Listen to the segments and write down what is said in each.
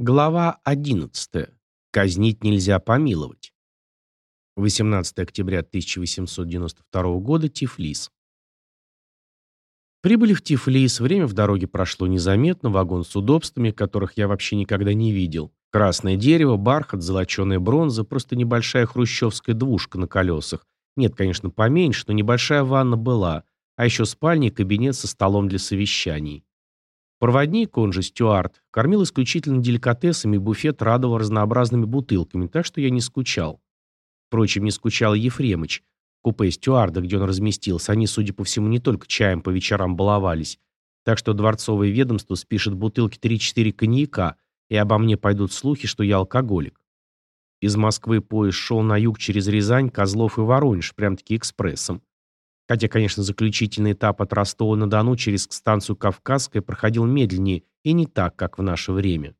Глава 11. Казнить нельзя помиловать. 18 октября 1892 года. Тифлис. Прибыли в Тифлис, время в дороге прошло незаметно, вагон с удобствами, которых я вообще никогда не видел. Красное дерево, бархат, золоченая бронза, просто небольшая хрущевская двушка на колесах. Нет, конечно, поменьше, но небольшая ванна была, а еще спальня и кабинет со столом для совещаний. Проводник, он же стюард, кормил исключительно деликатесами буфет радовал разнообразными бутылками, так что я не скучал. Впрочем, не скучал Ефремыч. Купе стюарда, где он разместился, они, судя по всему, не только чаем по вечерам баловались. Так что дворцовое ведомство спишет бутылки 3-4 коньяка, и обо мне пойдут слухи, что я алкоголик. Из Москвы поезд шел на юг через Рязань, Козлов и Воронеж, прям-таки экспрессом. Хотя, конечно, заключительный этап от Ростова-на-Дону через станцию Кавказская проходил медленнее и не так, как в наше время.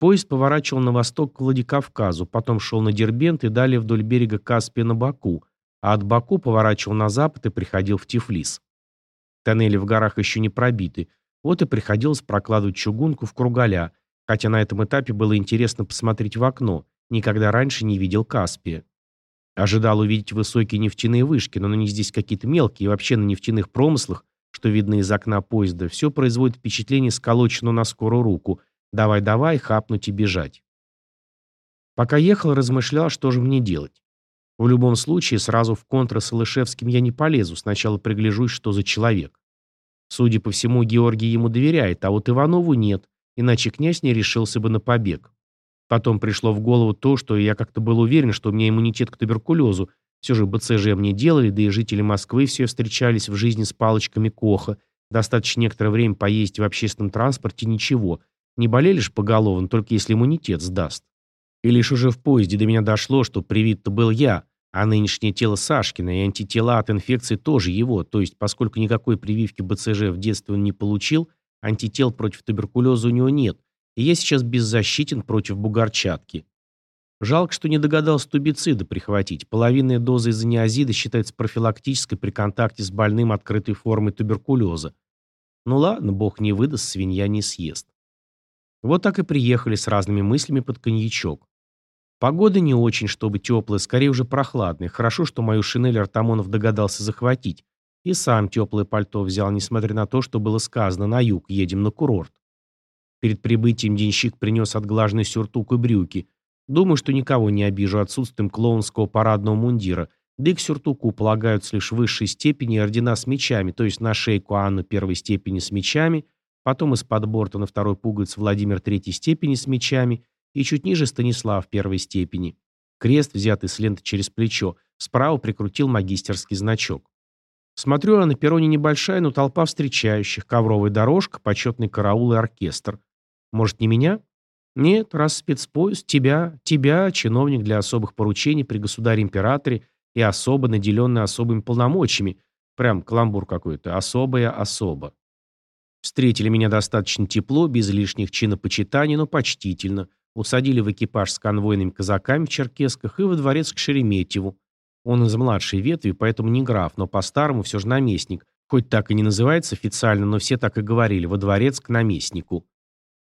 Поезд поворачивал на восток к Владикавказу, потом шел на Дербент и далее вдоль берега Каспия на Баку, а от Баку поворачивал на запад и приходил в Тифлис. Тоннели в горах еще не пробиты, вот и приходилось прокладывать чугунку в Кругаля, хотя на этом этапе было интересно посмотреть в окно, никогда раньше не видел Каспия. Ожидал увидеть высокие нефтяные вышки, но они здесь какие-то мелкие, и вообще на нефтяных промыслах, что видно из окна поезда, все производит впечатление сколоченного на скорую руку. Давай-давай, хапнуть и бежать. Пока ехал, размышлял, что же мне делать. В любом случае, сразу в контра с Илышевским я не полезу, сначала пригляжусь, что за человек. Судя по всему, Георгий ему доверяет, а вот Иванову нет, иначе князь не решился бы на побег. Потом пришло в голову то, что я как-то был уверен, что у меня иммунитет к туберкулезу. Все же БЦЖ мне делали, да и жители Москвы все встречались в жизни с палочками Коха. Достаточно некоторое время поесть в общественном транспорте ничего. Не болели ж поголовно, только если иммунитет сдаст. И лишь уже в поезде до меня дошло, что привит-то был я, а нынешнее тело Сашкина, и антитела от инфекции тоже его, то есть поскольку никакой прививки БЦЖ в детстве он не получил, антител против туберкулеза у него нет, и я сейчас беззащитен против бугорчатки. Жалко, что не догадался тубицида прихватить. Половинная доза изониазида считается профилактической при контакте с больным открытой формой туберкулеза. Ну ладно, бог не выдаст, свинья не съест. Вот так и приехали с разными мыслями под коньячок. Погода не очень, чтобы теплая, скорее уже прохладная. Хорошо, что мою шинель Артамонов догадался захватить. И сам теплое пальто взял, несмотря на то, что было сказано, на юг едем на курорт. Перед прибытием денщик принес отглаженный сюртук и брюки. Думаю, что никого не обижу отсутствием клоунского парадного мундира. Да и к сюртуку полагаются лишь высшей степени ордена с мечами, то есть на шейку Анну первой степени с мечами, потом из-под борта на второй пуговице Владимир третьей степени с мечами и чуть ниже Станислав первой степени. Крест, взятый с ленты через плечо, справа прикрутил магистерский значок. Смотрю, а на перроне небольшая, но толпа встречающих, ковровая дорожка, почетный караул и оркестр. Может, не меня? Нет, раз спецпоезд, тебя, тебя, чиновник для особых поручений при государе-императоре и особо наделенный особыми полномочиями. Прям каламбур какой-то. Особая особа. Встретили меня достаточно тепло, без лишних чинопочитаний, но почтительно. Усадили в экипаж с конвойными казаками в черкесках и во дворец к Шереметьеву. Он из младшей ветви, поэтому не граф, но по-старому все же наместник. Хоть так и не называется официально, но все так и говорили, во дворец к наместнику.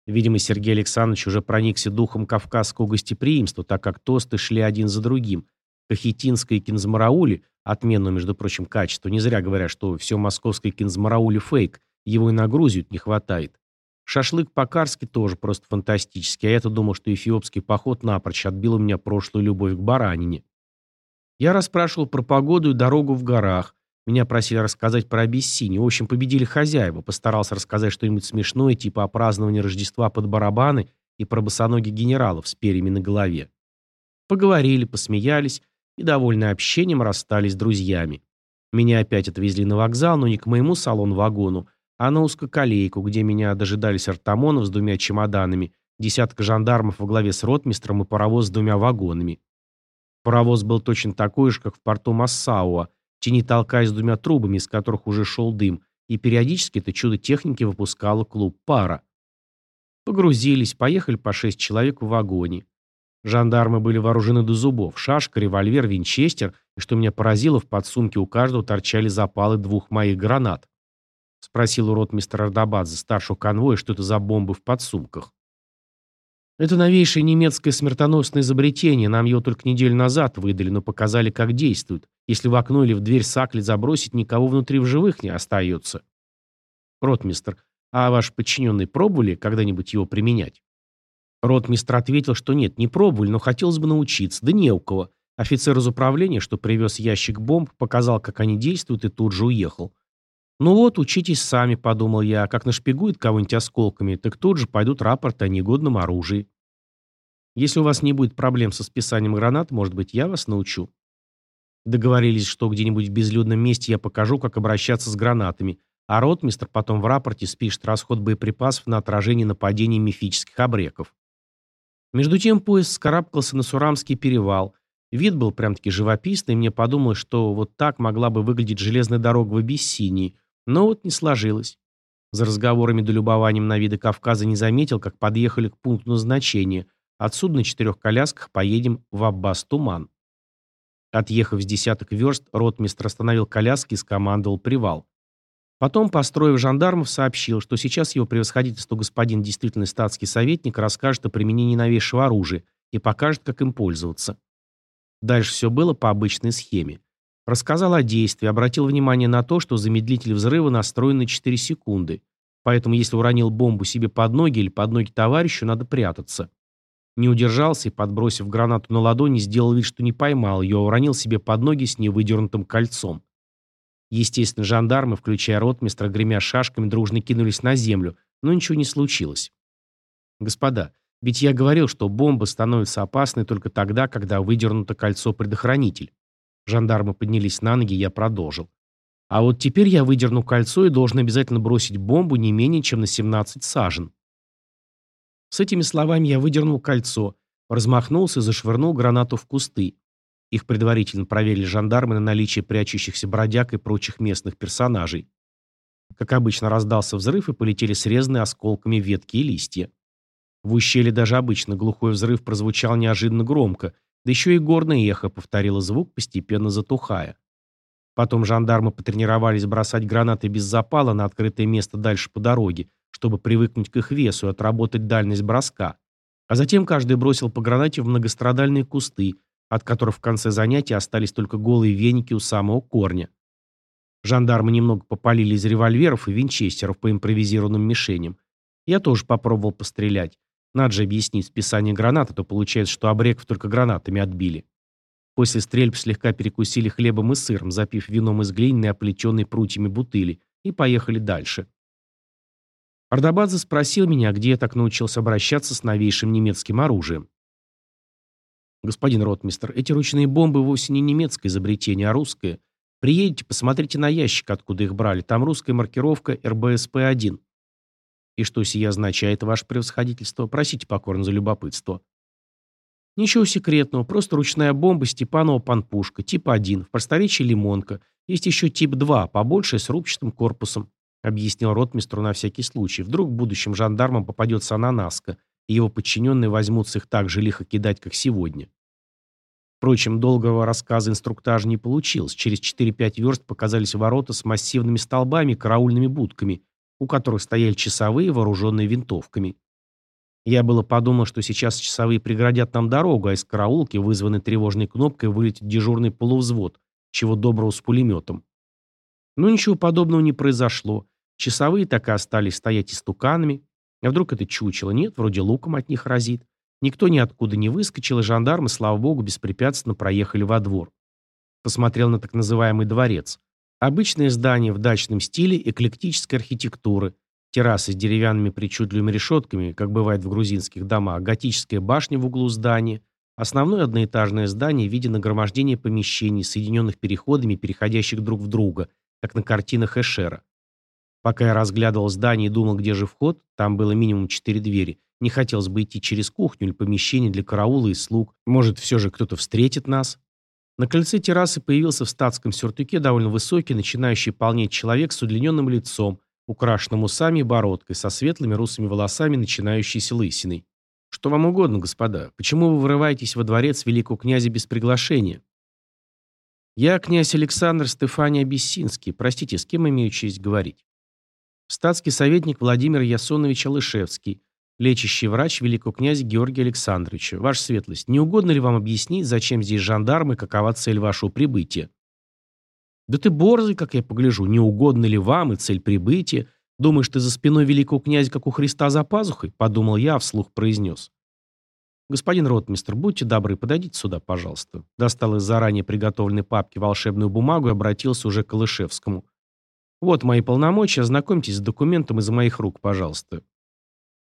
Видимо, Сергей Александрович уже проникся духом кавказского гостеприимства, так как тосты шли один за другим. Кахетинское кинзмараули, отменное, между прочим, качество, не зря говорят, что все московское кинзмараули фейк, его и на Грузию не хватает. Шашлык по-карски тоже просто фантастический, а я-то думал, что эфиопский поход напрочь отбил у меня прошлую любовь к баранине. Я расспрашивал про погоду и дорогу в горах, меня просили рассказать про Абиссинию. В общем, победили хозяева. Постарался рассказать что-нибудь смешное, типа о праздновании Рождества под барабаны и про босоногих генералов с перьями на голове. Поговорили, посмеялись и, довольны общением, расстались с друзьями. Меня опять отвезли на вокзал, но не к моему салон-вагону, а на узкоколейку, где меня дожидались артамонов с двумя чемоданами, десятка жандармов во главе с ротмистром и паровоз с двумя вагонами. Паровоз был точно такой же, как в порту Массауа, тени толкаясь двумя трубами, из которых уже шел дым, и периодически это чудо техники выпускало клуб пара. Погрузились, поехали по шесть человек в вагоне. Жандармы были вооружены до зубов. Шашка, револьвер, винчестер, и что меня поразило, в подсумке у каждого торчали запалы двух моих гранат. Спросил урод мистер Ардабадзе, старшего конвоя, что это за бомбы в подсумках. Это новейшее немецкое смертоносное изобретение. Нам его только неделю назад выдали, но показали, как действует. Если в окно или в дверь сакли забросить, никого внутри в живых не остается. Ротмистр, а ваш подчиненный пробовали когда-нибудь его применять? Ротмистр ответил, что нет, не пробовали, но хотелось бы научиться. Да не у кого. Офицер из управления, что привез ящик бомб, показал, как они действуют, и тут же уехал. «Ну вот, учитесь сами», — подумал я, — «как нашпигует кого-нибудь осколками, так тут же пойдут рапорты о негодном оружии». Если у вас не будет проблем со списанием гранат, может быть, я вас научу. Договорились, что где-нибудь в безлюдном месте я покажу, как обращаться с гранатами, а ротмистр потом в рапорте спишет расход боеприпасов на отражение нападений мифических обреков. Между тем поезд скарабкался на Сурамский перевал. Вид был прям-таки живописный, и мне подумалось, что вот так могла бы выглядеть железная дорога в Абиссинии, но вот не сложилось. За разговорами до любованием на виды Кавказа не заметил, как подъехали к пункту назначения. Отсюда на четырех колясках поедем в Аббас-Туман. Отъехав с десяток верст, ротмистр остановил коляски и скомандовал привал. Потом, построив жандармов, сообщил, что сейчас его превосходительство господин действительный статский советник расскажет о применении новейшего оружия и покажет, как им пользоваться. Дальше все было по обычной схеме. Рассказал о действии, обратил внимание на то, что замедлитель взрыва настроен на 4 секунды. Поэтому если уронил бомбу себе под ноги или под ноги товарищу, надо прятаться. Не удержался и, подбросив гранату на ладони, сделал вид, что не поймал ее, а уронил себе под ноги с невыдернутым кольцом. Естественно, жандармы, включая ротмистра, гремя шашками, дружно кинулись на землю, но ничего не случилось. Господа, ведь я говорил, что бомба становится опасной только тогда, когда выдернуто кольцо-предохранитель. Жандармы поднялись на ноги, я продолжил. А вот теперь я выдерну кольцо и должен обязательно бросить бомбу не менее чем на 17 сажен. С этими словами я выдернул кольцо, размахнулся и зашвырнул гранату в кусты. Их предварительно проверили жандармы на наличие прячущихся бродяг и прочих местных персонажей. Как обычно, раздался взрыв и полетели срезанные осколками ветки и листья. В ущелье даже обычно глухой взрыв прозвучал неожиданно громко, да еще и горное эхо повторило звук, постепенно затухая. Потом жандармы потренировались бросать гранаты без запала на открытое место дальше по дороге, чтобы привыкнуть к их весу и отработать дальность броска. А затем каждый бросил по гранате в многострадальные кусты, от которых в конце занятия остались только голые веники у самого корня. Жандармы немного попалили из револьверов и винчестеров по импровизированным мишеням. Я тоже попробовал пострелять, надо же объяснить списание гранат, а то получается, что обреков только гранатами отбили. После стрельб слегка перекусили хлебом и сыром, запив вином из глиняной, оплетенной прутьями бутыли, и поехали дальше. Ардабадзе спросил меня, где я так научился обращаться с новейшим немецким оружием. Господин ротмистр, эти ручные бомбы вовсе не немецкое изобретение, а русское. Приедете, посмотрите на ящик, откуда их брали. Там русская маркировка РБСП-1. И что сия означает, ваше превосходительство? Просите покорно за любопытство. Ничего секретного, просто ручная бомба Степанова панпушка, тип 1, в просторечии лимонка. Есть еще тип 2, побольше, с рубчатым корпусом, объяснил ротмистру на всякий случай. Вдруг будущим жандармам попадется ананаска, и его подчиненные возьмутся их так же лихо кидать, как сегодня. Впрочем, долгого рассказа инструктажа не получилось. Через 4-5 верст показались ворота с массивными столбами и караульными будками, у которых стояли часовые, вооруженные винтовками. Я было подумал, что сейчас часовые преградят нам дорогу, а из караулки, вызванной тревожной кнопкой, вылетит дежурный полувзвод, чего доброго с пулеметом. Но ничего подобного не произошло. Часовые так и остались стоять истуканами. А вдруг это чучело? Нет, вроде луком от них разит. Никто ниоткуда не выскочил, и жандармы, слава богу, беспрепятственно проехали во двор. Посмотрел на так называемый дворец. Обычное здание в дачном стиле эклектической архитектуры. Террасы с деревянными причудливыми решетками, как бывает в грузинских домах, готическая башня в углу здания, основное одноэтажное здание в виде нагромождения помещений, соединенных переходами, переходящих друг в друга, как на картинах Эшера. Пока я разглядывал здание и думал, где же вход, там было минимум четыре двери, не хотелось бы идти через кухню или помещение для караула и слуг. Может, все же кто-то встретит нас? На крыльце террасы появился в статском сюртуке довольно высокий, начинающий полнеть человек с удлиненным лицом, украшенным усами и бородкой, со светлыми русыми волосами, начинающейся лысиной. «Что вам угодно, господа? Почему вы вырываетесь во дворец великого князя без приглашения?» «Я князь Александр Стефаний Абиссинский. Простите, с кем имею честь говорить?» «Статский советник Владимир Ясонович Алышевский. Лечащий врач великого князя Георгия Александровича. Ваша светлость, не угодно ли вам объяснить, зачем здесь жандармы и какова цель вашего прибытия? Да ты борзый, как я погляжу, не угодно ли вам и цель прибытия? Думаешь, ты за спиной великого князя, как у Христа за пазухой? Подумал я, а вслух произнес. «Господин ротмистр, будьте добры, подойдите сюда, пожалуйста». Достал из заранее приготовленной папки волшебную бумагу и обратился уже к Калышевскому. «Вот мои полномочия, ознакомьтесь с документом из моих рук, пожалуйста».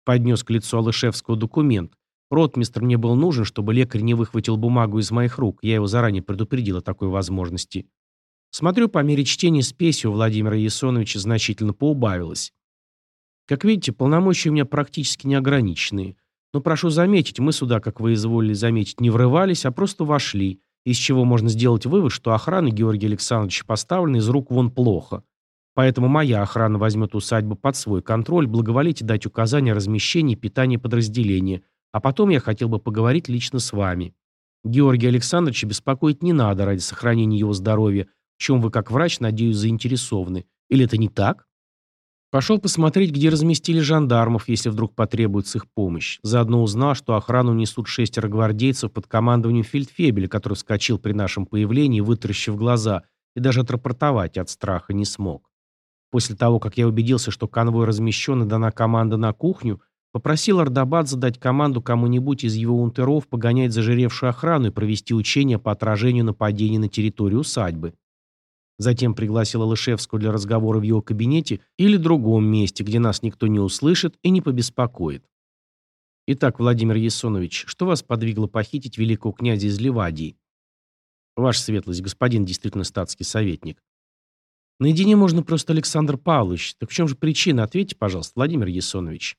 Поднес к лицу Алышевского документ. Ротмистр мне был нужен, чтобы лекарь не выхватил бумагу из моих рук. Я его заранее предупредил о такой возможности. Смотрю, по мере чтения спеси у Владимира Ясоновича значительно поубавилось. Как видите, полномочия у меня практически неограниченные. Но прошу заметить, мы сюда, как вы изволили заметить, не врывались, а просто вошли, из чего можно сделать вывод, что охрана Георгия Александровича поставлена из рук вон плохо. Поэтому моя охрана возьмет усадьбу под свой контроль, благоволите дать указания о размещении и питании подразделения, а потом я хотел бы поговорить лично с вами. Георгия Александровича беспокоить не надо ради сохранения его здоровья, в чем вы, как врач, надеюсь, заинтересованы. Или это не так? Пошел посмотреть, где разместили жандармов, если вдруг потребуется их помощь. Заодно узнал, что охрану несут шестеро гвардейцев под командованием фельдфебеля, который вскочил при нашем появлении, вытаращив глаза, и даже отрапортовать от страха не смог. После того, как я убедился, что конвой размещен и дана команда на кухню, попросил Ардабад задать команду кому-нибудь из его унтеров погонять зажиревшую охрану и провести учения по отражению нападений на территорию усадьбы. Затем пригласил Алышевского для разговора в его кабинете или другом месте, где нас никто не услышит и не побеспокоит. Итак, Владимир Ясонович, что вас подвигло похитить великого князя из Ливадии? Ваша светлость, господин действительно статский советник. Наедине можно просто Александр Павлович. Так в чем же причина? Ответьте, пожалуйста, Владимир Ясонович.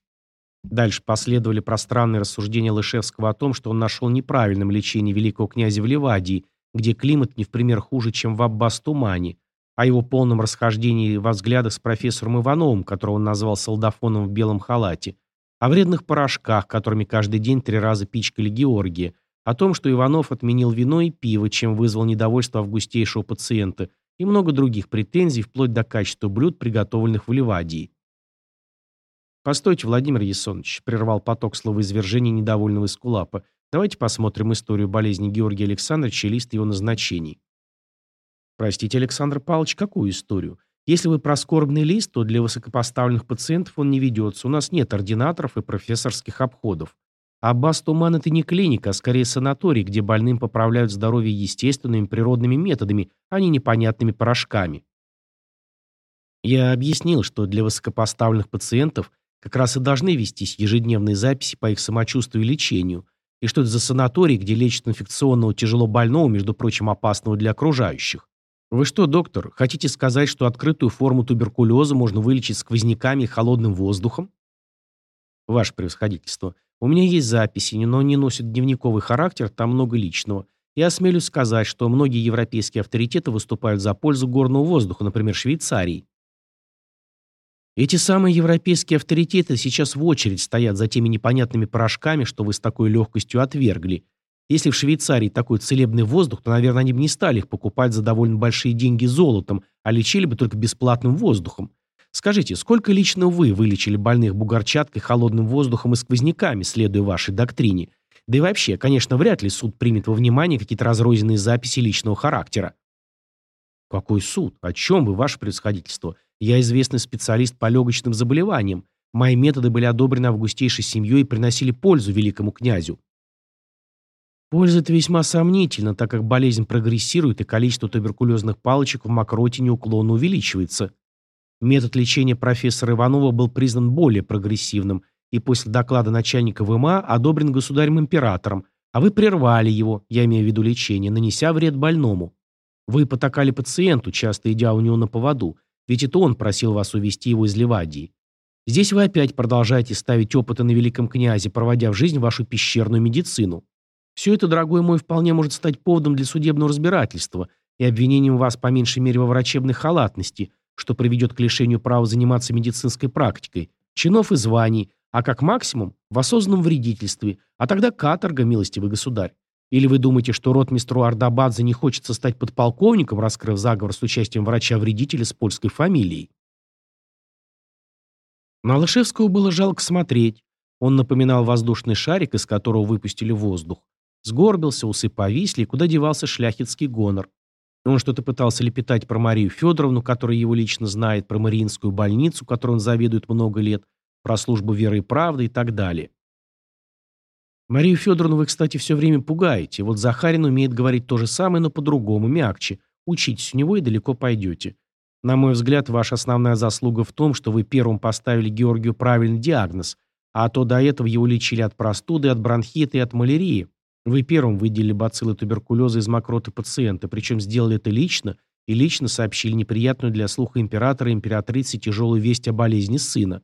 Дальше последовали пространные рассуждения Лышевского о том, что он нашел неправильным лечение великого князя в Ливадии – где климат не в пример хуже, чем в Аббас-Тумане, о его полном расхождении во взглядах с профессором Ивановым, которого он назвал солдафоном в белом халате, о вредных порошках, которыми каждый день три раза пичкали Георгия, о том, что Иванов отменил вино и пиво, чем вызвал недовольство августейшего пациента, и много других претензий, вплоть до качества блюд, приготовленных в Ливадии. «Постойте, Владимир Ясонович», — прервал поток словоизвержения недовольного Искулапа, Давайте посмотрим историю болезни Георгия Александровича и лист его назначений. Простите, Александр Павлович, какую историю? Если вы про скорбный лист, то для высокопоставленных пациентов он не ведется. У нас нет ординаторов и профессорских обходов. Аббас Туман – это не клиника, а скорее санаторий, где больным поправляют здоровье естественными природными методами, а не непонятными порошками. Я объяснил, что для высокопоставленных пациентов как раз и должны вестись ежедневные записи по их самочувствию и лечению – и что это за санаторий, где лечат инфекционного тяжело больного, между прочим, опасного для окружающих? Вы что, доктор, хотите сказать, что открытую форму туберкулеза можно вылечить сквозняками и холодным воздухом? Ваше превосходительство, у меня есть записи, но они носят дневниковый характер, там много личного. Я осмелюсь сказать, что многие европейские авторитеты выступают за пользу горного воздуха, например, Швейцарии. Эти самые европейские авторитеты сейчас в очередь стоят за теми непонятными порошками, что вы с такой легкостью отвергли. Если в Швейцарии такой целебный воздух, то, наверное, они бы не стали их покупать за довольно большие деньги золотом, а лечили бы только бесплатным воздухом. Скажите, сколько лично вы вылечили больных бугорчаткой, холодным воздухом и сквозняками, следуя вашей доктрине? Да и вообще, конечно, вряд ли суд примет во внимание какие-то разрозненные записи личного характера. Какой суд? О чем вы, ваше происходительство? Я известный специалист по легочным заболеваниям. Мои методы были одобрены августейшей семьей и приносили пользу великому князю. Польза это весьма сомнительна, так как болезнь прогрессирует и количество туберкулезных палочек в мокроте неуклонно увеличивается. Метод лечения профессора Иванова был признан более прогрессивным и после доклада начальника ВМА одобрен государем-императором, а вы прервали его, я имею в виду лечение, нанеся вред больному. Вы потакали пациенту, часто идя у него на поводу, ведь это он просил вас увести его из Ливадии. Здесь вы опять продолжаете ставить опыты на великом князе, проводя в жизнь вашу пещерную медицину. Все это, дорогой мой, вполне может стать поводом для судебного разбирательства и обвинением вас по меньшей мере во врачебной халатности, что приведет к лишению права заниматься медицинской практикой, чинов и званий, а как максимум в осознанном вредительстве, а тогда каторга, милостивый государь. Или вы думаете, что ротмистру Ардабадзе не хочется стать подполковником, раскрыв заговор с участием врача-вредителя с польской фамилией? На Алышевского было жалко смотреть. Он напоминал воздушный шарик, из которого выпустили воздух. Сгорбился, усы повисли, куда девался шляхетский гонор. Он что-то пытался лепетать про Марию Федоровну, которая его лично знает, про Мариинскую больницу, которой он заведует много лет, про службу веры и правды и так далее. Марию Федоровну вы, кстати, все время пугаете. Вот Захарин умеет говорить то же самое, но по-другому, мягче. Учитесь у него и далеко пойдете. На мой взгляд, ваша основная заслуга в том, что вы первым поставили Георгию правильный диагноз, а то до этого его лечили от простуды, от бронхита и от малярии. Вы первым выделили бациллы туберкулеза из мокроты пациента, причем сделали это лично, и лично сообщили неприятную для слуха императора и императрицы тяжелую весть о болезни сына.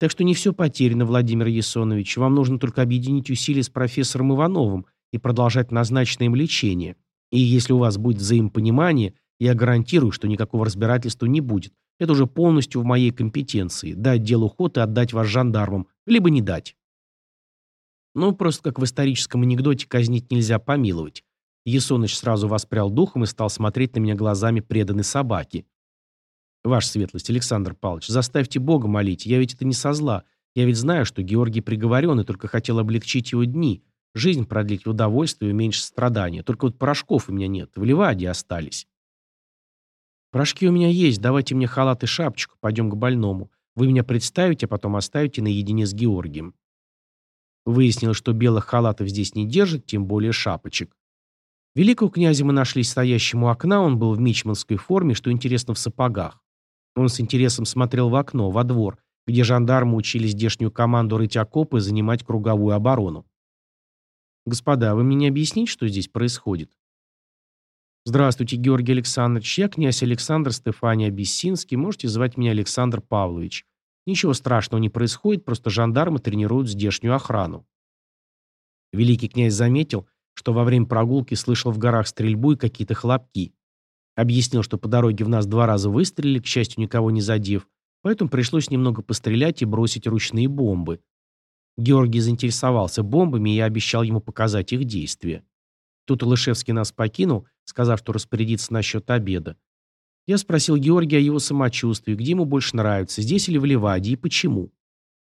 Так что не все потеряно, Владимир Ясонович. Вам нужно только объединить усилия с профессором Ивановым и продолжать назначенное им лечение. И если у вас будет взаимопонимание, я гарантирую, что никакого разбирательства не будет. Это уже полностью в моей компетенции. Дать делу ход и отдать вас жандармам, либо не дать. Ну, просто как в историческом анекдоте казнить нельзя помиловать. Есоныч сразу воспрял духом и стал смотреть на меня глазами преданной собаки. Ваша светлость, Александр Павлович, заставьте Бога молить, я ведь это не со зла. Я ведь знаю, что Георгий приговорен и только хотел облегчить его дни, жизнь продлить в удовольствие и уменьшить страдания. Только вот порошков у меня нет, в Ливаде остались. Порошки у меня есть, давайте мне халат и шапочку, пойдем к больному. Вы меня представите, а потом оставите наедине с Георгием. Выяснилось, что белых халатов здесь не держат, тем более шапочек. Великого князя мы нашли стоящим у окна, он был в мичманской форме, что интересно, в сапогах. Он с интересом смотрел в окно, во двор, где жандармы учили здешнюю команду рыть окопы и занимать круговую оборону. «Господа, вы мне не объясните, что здесь происходит?» «Здравствуйте, Георгий Александрович. Я князь Александр Стефания Бессинский. Можете звать меня Александр Павлович. Ничего страшного не происходит, просто жандармы тренируют здешнюю охрану. Великий князь заметил, что во время прогулки слышал в горах стрельбу и какие-то хлопки. Объяснил, что по дороге в нас два раза выстрелили, к счастью, никого не задев, поэтому пришлось немного пострелять и бросить ручные бомбы. Георгий заинтересовался бомбами, и я обещал ему показать их действия. Тут Лышевский нас покинул, сказав, что распорядится насчет обеда. Я спросил Георгия о его самочувствии, где ему больше нравится, здесь или в Ливаде, и почему.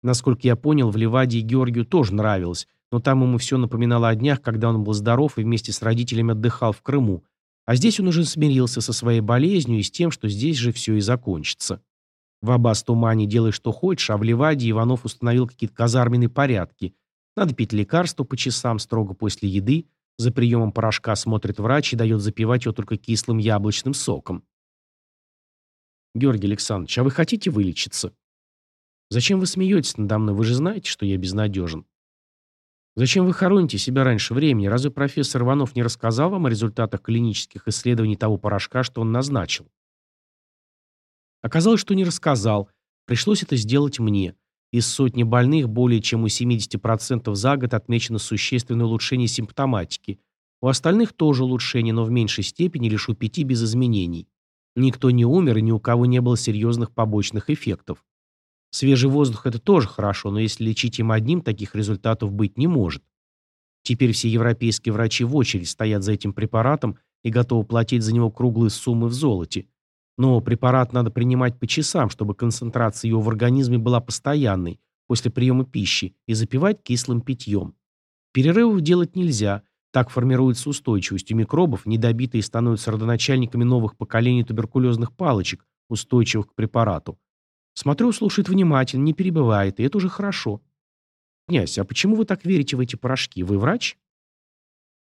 Насколько я понял, в Ливаде Георгию тоже нравилось, но там ему все напоминало о днях, когда он был здоров и вместе с родителями отдыхал в Крыму. А здесь он уже смирился со своей болезнью и с тем, что здесь же все и закончится. В Абас-Тумане делай что хочешь, а в Ливаде Иванов установил какие-то казарменные порядки. Надо пить лекарства по часам строго после еды, за приемом порошка смотрит врач и дает запивать его только кислым яблочным соком. Георгий Александрович, а вы хотите вылечиться? Зачем вы смеетесь надо мной? Вы же знаете, что я безнадежен. Зачем вы хороните себя раньше времени? Разве профессор Иванов не рассказал вам о результатах клинических исследований того порошка, что он назначил? Оказалось, что не рассказал. Пришлось это сделать мне. Из сотни больных более чем у 70% за год отмечено существенное улучшение симптоматики. У остальных тоже улучшение, но в меньшей степени, лишь у пяти без изменений. Никто не умер и ни у кого не было серьезных побочных эффектов. Свежий воздух – это тоже хорошо, но если лечить им одним, таких результатов быть не может. Теперь все европейские врачи в очередь стоят за этим препаратом и готовы платить за него круглые суммы в золоте. Но препарат надо принимать по часам, чтобы концентрация его в организме была постоянной после приема пищи и запивать кислым питьем. Перерывов делать нельзя, так формируется устойчивость у микробов, недобитые становятся родоначальниками новых поколений туберкулезных палочек, устойчивых к препарату. Смотрю, слушает внимательно, не перебывает, и это уже хорошо. Князь, а почему вы так верите в эти порошки? Вы врач?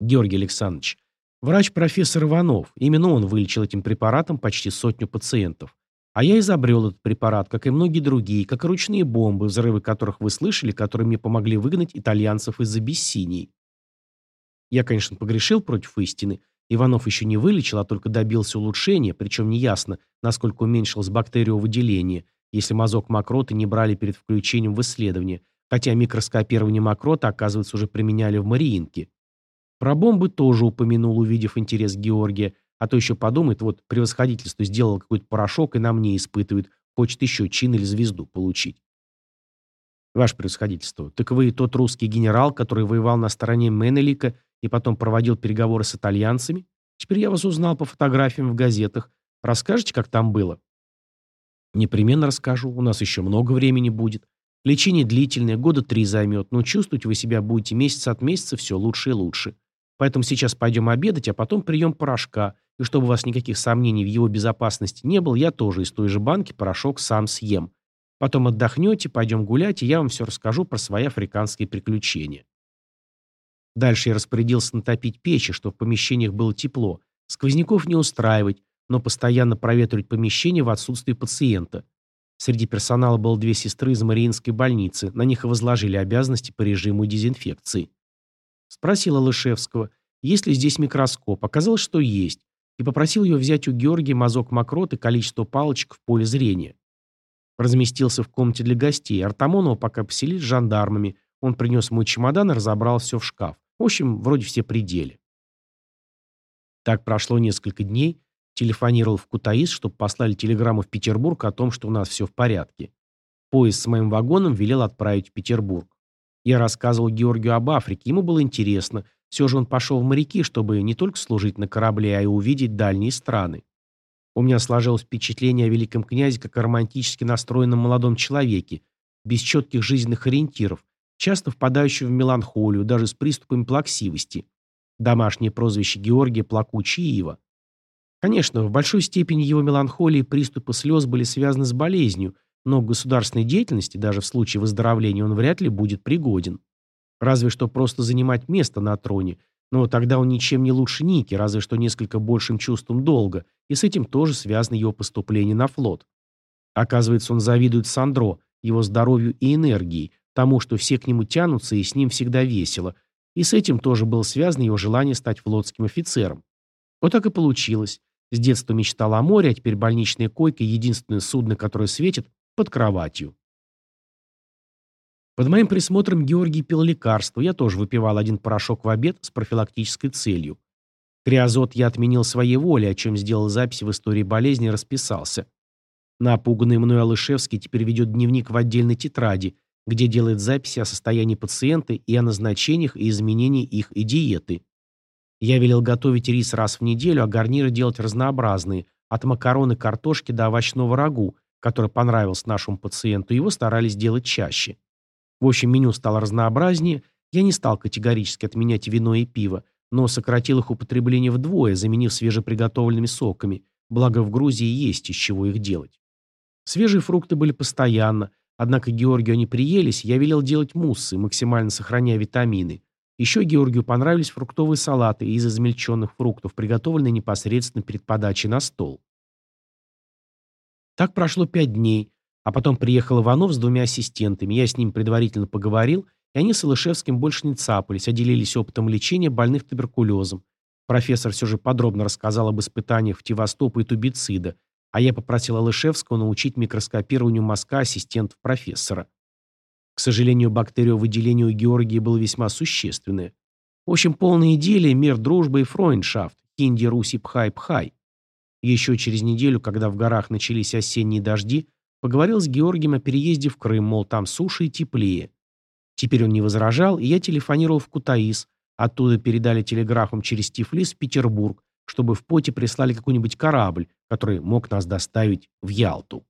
Георгий Александрович, врач профессор Иванов. Именно он вылечил этим препаратом почти сотню пациентов. А я изобрел этот препарат, как и многие другие, как и ручные бомбы, взрывы которых вы слышали, которые мне помогли выгнать итальянцев из Абиссинии. Я, конечно, погрешил против истины. Иванов еще не вылечил, а только добился улучшения, причем неясно, насколько уменьшилось бактериовыделение, если мазок мокроты не брали перед включением в исследование, хотя микроскопирование мокроты, оказывается, уже применяли в Мариинке. Про бомбы тоже упомянул, увидев интерес Георгия, а то еще подумает, вот превосходительство сделал какой-то порошок и на мне испытывает, хочет еще чин или звезду получить. Ваше превосходительство, так вы тот русский генерал, который воевал на стороне Менелика и потом проводил переговоры с итальянцами? Теперь я вас узнал по фотографиям в газетах. Расскажете, как там было? Непременно расскажу. У нас еще много времени будет. Лечение длительное, года три займет, но чувствовать вы себя будете месяц от месяца все лучше и лучше. Поэтому сейчас пойдем обедать, а потом прием порошка. И чтобы у вас никаких сомнений в его безопасности не было, я тоже из той же банки порошок сам съем. Потом отдохнете, пойдем гулять, и я вам все расскажу про свои африканские приключения. Дальше я распорядился натопить печи, чтобы в помещениях было тепло, сквозняков не устраивать, но постоянно проветривать помещение в отсутствие пациента. Среди персонала было две сестры из Мариинской больницы, на них и возложили обязанности по режиму дезинфекции. Спросила Лышевского, есть ли здесь микроскоп. Оказалось, что есть. И попросил ее взять у Георгия мазок мокрот и количество палочек в поле зрения. Разместился в комнате для гостей. Артамонова пока поселили с жандармами. Он принес мой чемодан и разобрал все в шкаф. В общем, вроде все пределы. Так прошло несколько дней. Телефонировал в Кутаис, чтобы послали телеграмму в Петербург о том, что у нас все в порядке. Поезд с моим вагоном велел отправить в Петербург. Я рассказывал Георгию об Африке, ему было интересно. Все же он пошел в моряки, чтобы не только служить на корабле, а и увидеть дальние страны. У меня сложилось впечатление о великом князе как о романтически настроенном молодом человеке, без четких жизненных ориентиров, часто впадающего в меланхолию, даже с приступами плаксивости. Домашнее прозвище Георгия Плакучий. Конечно, в большой степени его меланхолии и приступы слез были связаны с болезнью, но к государственной деятельности, даже в случае выздоровления, он вряд ли будет пригоден. Разве что просто занимать место на троне, но тогда он ничем не лучше Ники, разве что несколько большим чувством долга, и с этим тоже связано его поступление на флот. Оказывается, он завидует Сандро, его здоровью и энергии, тому, что все к нему тянутся и с ним всегда весело, и с этим тоже было связано его желание стать флотским офицером. Вот так и получилось. С детства мечтал о море, а теперь больничная койка – единственное судно, которое светит под кроватью. Под моим присмотром Георгий пил лекарство, я тоже выпивал один порошок в обед с профилактической целью. Криозот я отменил своей волей, о чем сделал запись в истории болезни и расписался. Напуганный мной Алышевский теперь ведет дневник в отдельной тетради, где делает записи о состоянии пациента и о назначениях и изменении их и диеты. Я велел готовить рис раз в неделю, а гарниры делать разнообразные, от макароны картошки до овощного рагу, который понравился нашему пациенту, его старались делать чаще. В общем, меню стало разнообразнее, я не стал категорически отменять вино и пиво, но сократил их употребление вдвое, заменив свежеприготовленными соками, благо в Грузии есть из чего их делать. Свежие фрукты были постоянно, однако Георгию они приелись, я велел делать муссы, максимально сохраняя витамины. Еще Георгию понравились фруктовые салаты из измельченных фруктов, приготовленные непосредственно перед подачей на стол. Так прошло пять дней, а потом приехал Иванов с двумя ассистентами. Я с ним предварительно поговорил, и они с Илышевским больше не цапались, а делились опытом лечения больных туберкулезом. Профессор все же подробно рассказал об испытаниях в фтивостопа и тубицида, а я попросил Алышевского научить микроскопированию мозга ассистентов профессора. К сожалению, бактериовыделение у Георгия было весьма существенное. В общем, полная идиллия, мир дружбы и фройндшафт, хинди, руси, пхай-пхай. Еще через неделю, когда в горах начались осенние дожди, поговорил с Георгием о переезде в Крым, мол, там суше и теплее. Теперь он не возражал, и я телефонировал в Кутаис. Оттуда передали телеграфом через Тифлис в Петербург, чтобы в поте прислали какой-нибудь корабль, который мог нас доставить в Ялту.